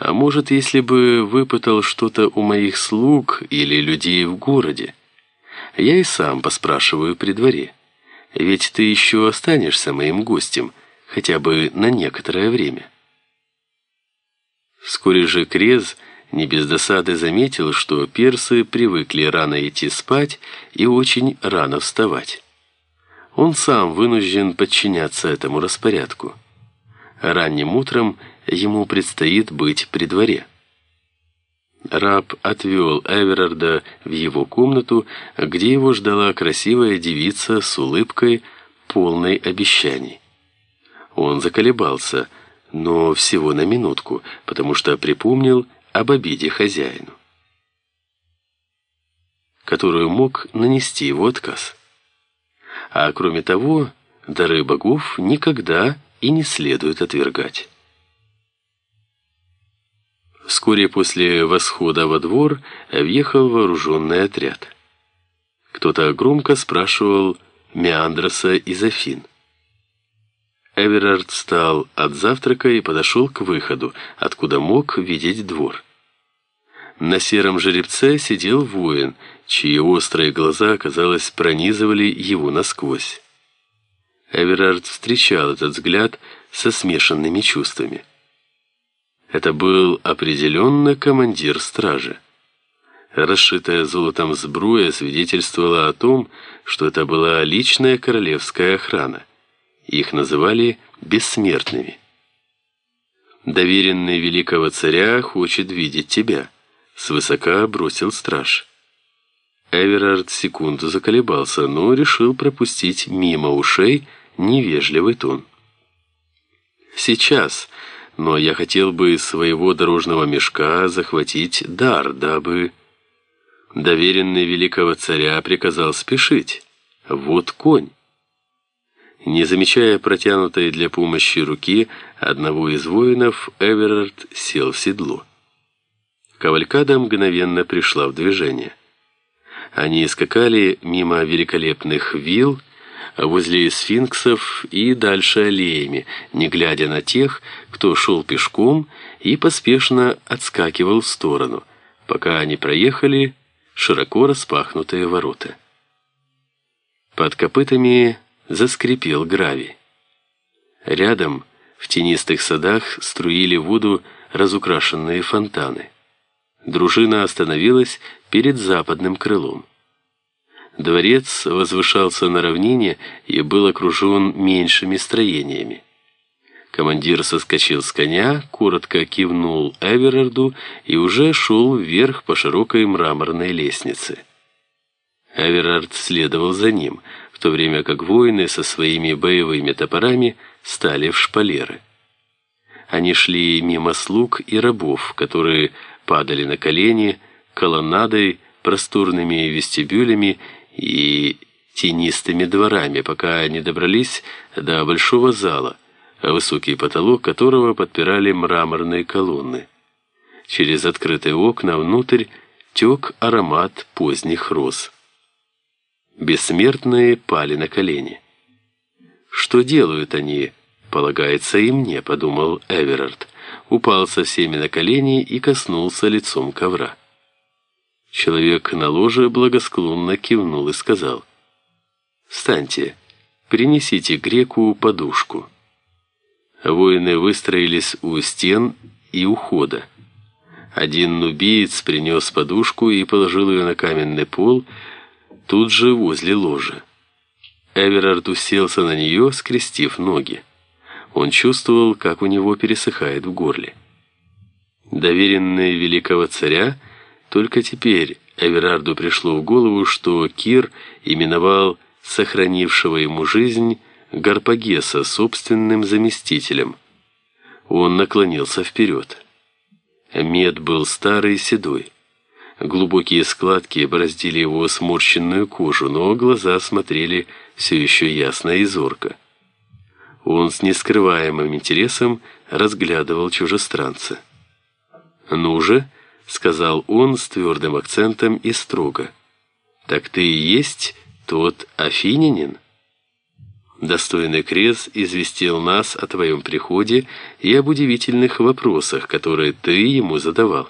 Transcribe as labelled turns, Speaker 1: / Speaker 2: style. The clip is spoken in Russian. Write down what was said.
Speaker 1: А может, если бы выпытал что-то у моих слуг или людей в городе? Я и сам поспрашиваю при дворе. Ведь ты еще останешься моим гостем, хотя бы на некоторое время. Вскоре же Крез не без досады заметил, что персы привыкли рано идти спать и очень рано вставать. Он сам вынужден подчиняться этому распорядку. Ранним утром ему предстоит быть при дворе. Раб отвел Эверарда в его комнату, где его ждала красивая девица с улыбкой, полной обещаний. Он заколебался, но всего на минутку, потому что припомнил об обиде хозяину, которую мог нанести его отказ. А кроме того, дары богов никогда и не следует отвергать. Вскоре после восхода во двор въехал вооруженный отряд. Кто-то громко спрашивал Меандроса из Афин. Эверард встал от завтрака и подошел к выходу, откуда мог видеть двор. На сером жеребце сидел воин, чьи острые глаза, казалось, пронизывали его насквозь. Эверард встречал этот взгляд со смешанными чувствами. Это был определенно командир стражи. Расшитая золотом сбруя свидетельствовала о том, что это была личная королевская охрана. Их называли бессмертными. Доверенный великого царя хочет видеть тебя, свысока бросил страж. Эверард секунду заколебался, но решил пропустить мимо ушей невежливый тон. Сейчас но я хотел бы из своего дорожного мешка захватить дар, дабы... Доверенный великого царя приказал спешить. Вот конь. Не замечая протянутой для помощи руки одного из воинов, Эверард сел в седло. Кавалькада мгновенно пришла в движение. Они скакали мимо великолепных вилл, возле сфинксов и дальше аллеями, не глядя на тех, кто шел пешком и поспешно отскакивал в сторону, пока они проехали широко распахнутые ворота. Под копытами заскрипел гравий. Рядом в тенистых садах струили воду разукрашенные фонтаны. Дружина остановилась перед западным крылом. Дворец возвышался на равнине и был окружен меньшими строениями. Командир соскочил с коня, коротко кивнул Эверарду и уже шел вверх по широкой мраморной лестнице. Эверард следовал за ним, в то время как воины со своими боевыми топорами стали в шпалеры. Они шли мимо слуг и рабов, которые падали на колени, колоннадой, просторными вестибюлями и тенистыми дворами, пока не добрались до большого зала, высокий потолок которого подпирали мраморные колонны. Через открытые окна внутрь тек аромат поздних роз. Бессмертные пали на колени. «Что делают они?» «Полагается и мне», — подумал Эверард. Упал со всеми на колени и коснулся лицом ковра. Человек на ложе благосклонно кивнул и сказал, «Встаньте, принесите греку подушку». Воины выстроились у стен и у хода. Один нубиец принес подушку и положил ее на каменный пол, тут же возле ложа. Эверард уселся на нее, скрестив ноги. Он чувствовал, как у него пересыхает в горле. Доверенный великого царя только теперь Эверарду пришло в голову, что Кир именовал сохранившего ему жизнь Гарпагеса собственным заместителем. Он наклонился вперед. Мед был старый и седой. Глубокие складки бороздили его сморщенную кожу, но глаза смотрели все еще ясно и зорко. Он с нескрываемым интересом разглядывал чужестранца. «Ну же!» Сказал он с твердым акцентом и строго. «Так ты и есть тот афинянин?» Достойный крест известил нас о твоем приходе и об удивительных вопросах, которые ты ему задавал.